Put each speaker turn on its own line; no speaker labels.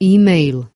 e-mail.